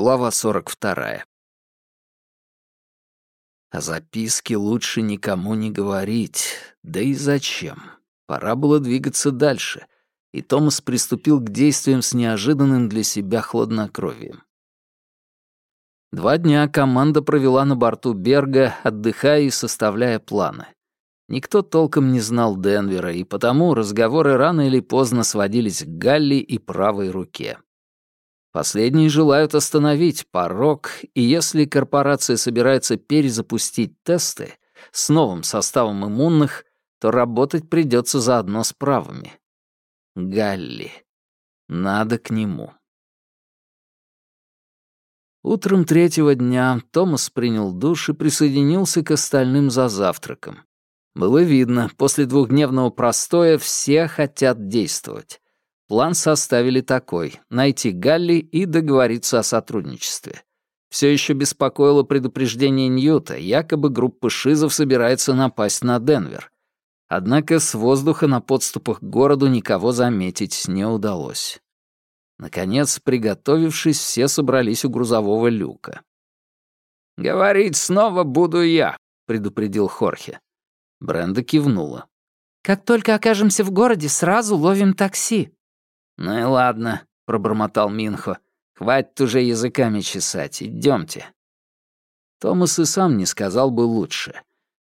Глава 42. О записке лучше никому не говорить. Да и зачем? Пора было двигаться дальше, и Томас приступил к действиям с неожиданным для себя хладнокровием. Два дня команда провела на борту Берга, отдыхая и составляя планы. Никто толком не знал Денвера, и потому разговоры рано или поздно сводились к Галли и правой руке. Последние желают остановить порог, и если корпорация собирается перезапустить тесты с новым составом иммунных, то работать придется заодно с правыми. Галли. Надо к нему. Утром третьего дня Томас принял душ и присоединился к остальным за завтраком. Было видно, после двухдневного простоя все хотят действовать. План составили такой — найти Галли и договориться о сотрудничестве. Все еще беспокоило предупреждение Ньюта, якобы группа шизов собирается напасть на Денвер. Однако с воздуха на подступах к городу никого заметить не удалось. Наконец, приготовившись, все собрались у грузового люка. «Говорить снова буду я», — предупредил Хорхе. Бренда кивнула. «Как только окажемся в городе, сразу ловим такси». «Ну и ладно», — пробормотал Минхо. «Хватит уже языками чесать, идемте. Томас и сам не сказал бы лучше.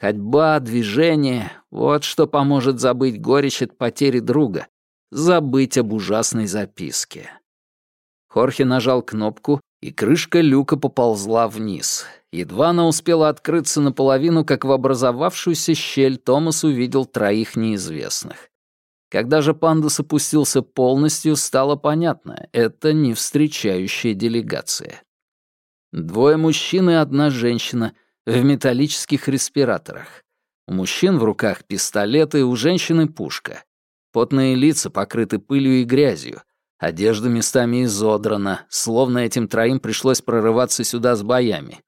Ходьба, движение — вот что поможет забыть горечь от потери друга, забыть об ужасной записке. Хорхе нажал кнопку, и крышка люка поползла вниз. Едва она успела открыться наполовину, как в образовавшуюся щель Томас увидел троих неизвестных. Когда же пандус опустился полностью, стало понятно — это не встречающая делегация. Двое мужчин и одна женщина в металлических респираторах. У мужчин в руках пистолеты, у женщины пушка. Потные лица покрыты пылью и грязью. Одежда местами изодрана, словно этим троим пришлось прорываться сюда с боями.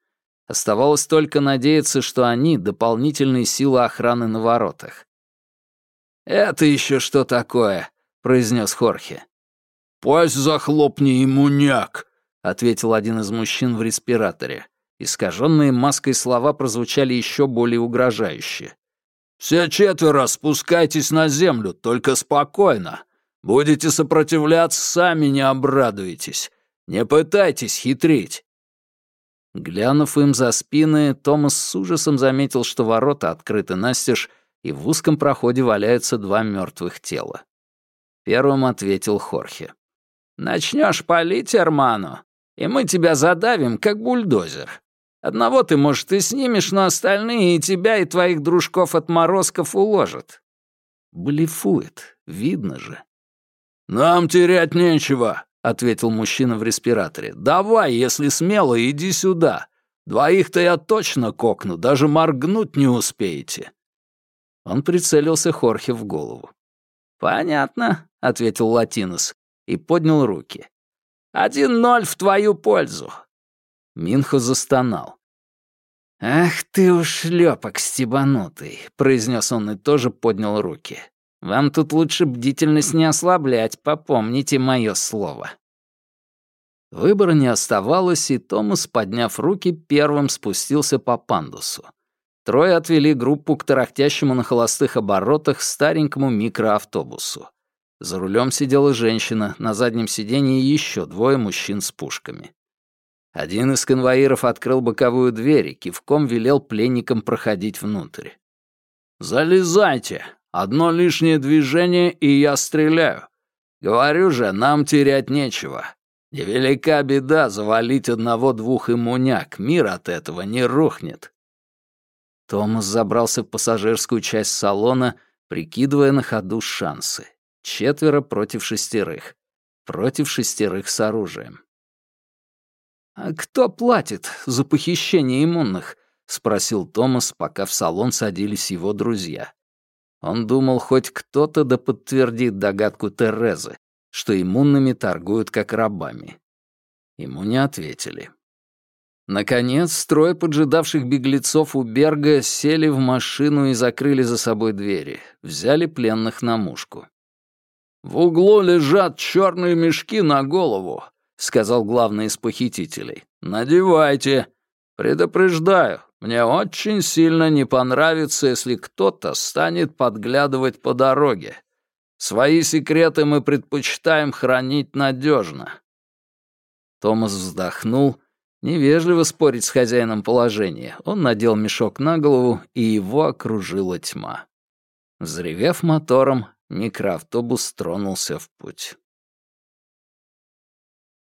Оставалось только надеяться, что они — дополнительные силы охраны на воротах. «Это еще что такое?» — произнес Хорхе. «Пасть захлопни, иммуняк!» — ответил один из мужчин в респираторе. Искаженные маской слова прозвучали еще более угрожающе. «Все четверо спускайтесь на землю, только спокойно. Будете сопротивляться, сами не обрадуетесь. Не пытайтесь хитрить». Глянув им за спины, Томас с ужасом заметил, что ворота открыты настежь, и в узком проходе валяются два мертвых тела. Первым ответил Хорхе. «Начнешь палить, Арману, и мы тебя задавим, как бульдозер. Одного ты, может, и снимешь, но остальные и тебя, и твоих дружков-отморозков уложат». Блефует, видно же. «Нам терять нечего», — ответил мужчина в респираторе. «Давай, если смело, иди сюда. Двоих-то я точно кокну, даже моргнуть не успеете». Он прицелился Хорхе в голову. «Понятно», — ответил Латинос и поднял руки. «Один ноль в твою пользу. Минхо застонал. «Ах ты уж шлёпок стебанутый», — произнес он и тоже поднял руки. «Вам тут лучше бдительность не ослаблять, попомните мое слово». Выбора не оставалось, и Томас, подняв руки, первым спустился по пандусу. Трое отвели группу к тарахтящему на холостых оборотах старенькому микроавтобусу. За рулем сидела женщина, на заднем сиденье еще двое мужчин с пушками. Один из конвоиров открыл боковую дверь и кивком велел пленникам проходить внутрь. «Залезайте! Одно лишнее движение, и я стреляю. Говорю же, нам терять нечего. Невелика беда завалить одного-двух иммуняк, мир от этого не рухнет». Томас забрался в пассажирскую часть салона, прикидывая на ходу шансы. Четверо против шестерых. Против шестерых с оружием. «А кто платит за похищение иммунных?» — спросил Томас, пока в салон садились его друзья. Он думал, хоть кто-то да подтвердит догадку Терезы, что иммунными торгуют как рабами. Ему не ответили. Наконец, трое поджидавших беглецов у Берга сели в машину и закрыли за собой двери, взяли пленных на мушку. «В углу лежат черные мешки на голову. сказал главный из похитителей. «Надевайте. Предупреждаю, мне очень сильно не понравится, если кто-то станет подглядывать по дороге. Свои секреты мы предпочитаем хранить надежно. Томас вздохнул. Невежливо спорить с хозяином положения. Он надел мешок на голову, и его окружила тьма. Взревев мотором, микроавтобус тронулся в путь.